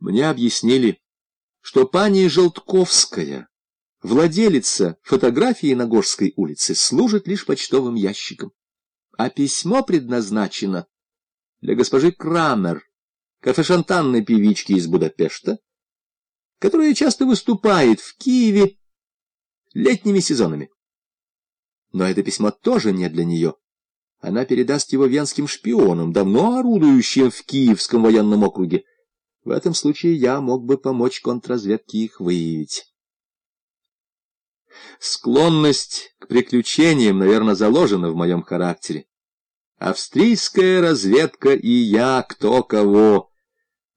Мне объяснили, что пани Желтковская, владелица фотографии на Горской улице, служит лишь почтовым ящиком, а письмо предназначено для госпожи Крамер, кафешантанной певички из Будапешта, которая часто выступает в Киеве летними сезонами. Но это письмо тоже не для нее. Она передаст его венским шпионам, давно орудующим в Киевском военном округе. В этом случае я мог бы помочь контрразведке их выявить. Склонность к приключениям, наверное, заложена в моем характере. Австрийская разведка и я кто кого.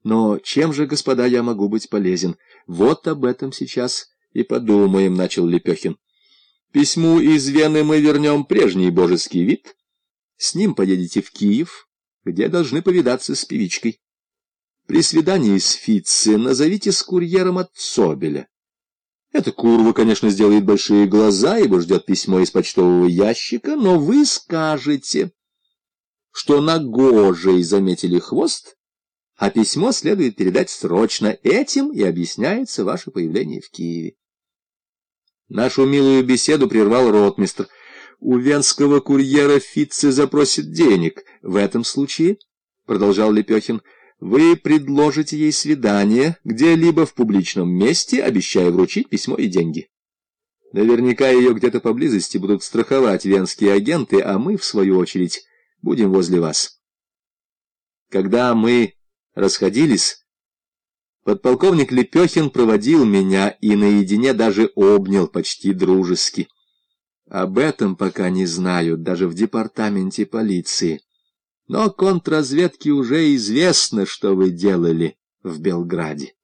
Но чем же, господа, я могу быть полезен? Вот об этом сейчас и подумаем, — начал Лепехин. Письму из Вены мы вернем прежний божеский вид. С ним поедете в Киев, где должны повидаться с певичкой. При свидании с Фитци назовите с курьером от Собеля. Эта курва, конечно, сделает большие глаза, ибо ждет письмо из почтового ящика, но вы скажете, что на Гожей заметили хвост, а письмо следует передать срочно. Этим и объясняется ваше появление в Киеве. Нашу милую беседу прервал ротмистр. У венского курьера Фитце запросит денег. В этом случае, — продолжал Лепехин, — вы предложите ей свидание где-либо в публичном месте, обещая вручить письмо и деньги. Наверняка ее где-то поблизости будут страховать венские агенты, а мы, в свою очередь, будем возле вас. Когда мы расходились, Подполковник Лепехин проводил меня и наедине даже обнял почти дружески. Об этом пока не знают даже в департаменте полиции. Но контрразведке уже известно, что вы делали в Белграде.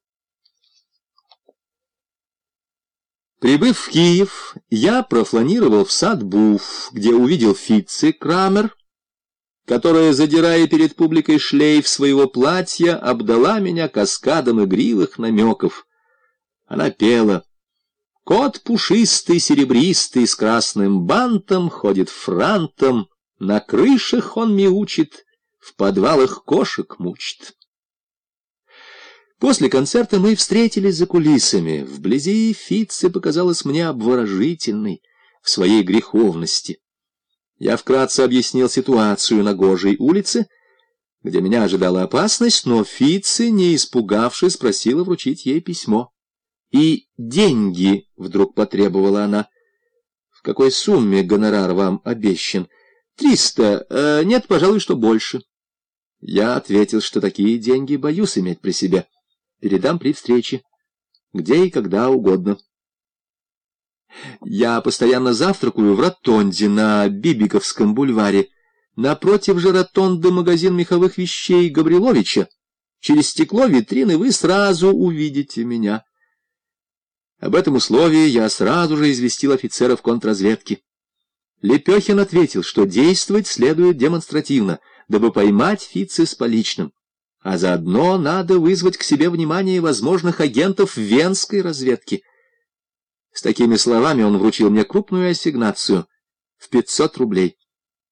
Прибыв в Киев, я профланировал в сад Буф, где увидел Фитци Крамер, которая, задирая перед публикой шлейф своего платья, обдала меня каскадом игривых намеков. Она пела. Кот пушистый, серебристый, с красным бантом, ходит франтом, на крышах он мяучит, в подвалах кошек мучит. После концерта мы встретились за кулисами. Вблизи Фитце показалась мне обворожительной в своей греховности. Я вкратце объяснил ситуацию на Гожей улице, где меня ожидала опасность, но Фици, не испугавшись, просила вручить ей письмо. «И деньги», — вдруг потребовала она. «В какой сумме гонорар вам обещан?» «Триста. Э, нет, пожалуй, что больше». Я ответил, что такие деньги боюсь иметь при себе. Передам при встрече. Где и когда угодно. Я постоянно завтракаю в ротонде на Бибиковском бульваре. Напротив же ротонды магазин меховых вещей Габриловича. Через стекло витрины вы сразу увидите меня. Об этом условии я сразу же известил офицеров контрразведки. Лепехин ответил, что действовать следует демонстративно, дабы поймать Фицы с поличным. А заодно надо вызвать к себе внимание возможных агентов венской разведки — с такими словами он вручил мне крупную ассигнацию в 500 рублей.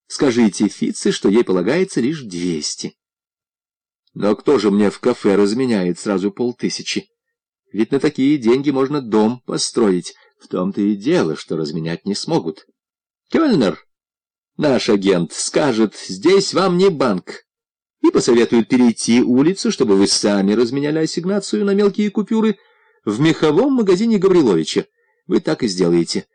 Скажите Фице, что ей полагается лишь 200. Но кто же мне в кафе разменяет сразу полтысячи? Ведь на такие деньги можно дом построить. В том-то и дело, что разменять не смогут. Кёльнер, наш агент, скажет, здесь вам не банк, и посоветует перейти улицу, чтобы вы сами разменяли ассигнацию на мелкие купюры в меховом магазине Гавриловича. Вы так и сделаете.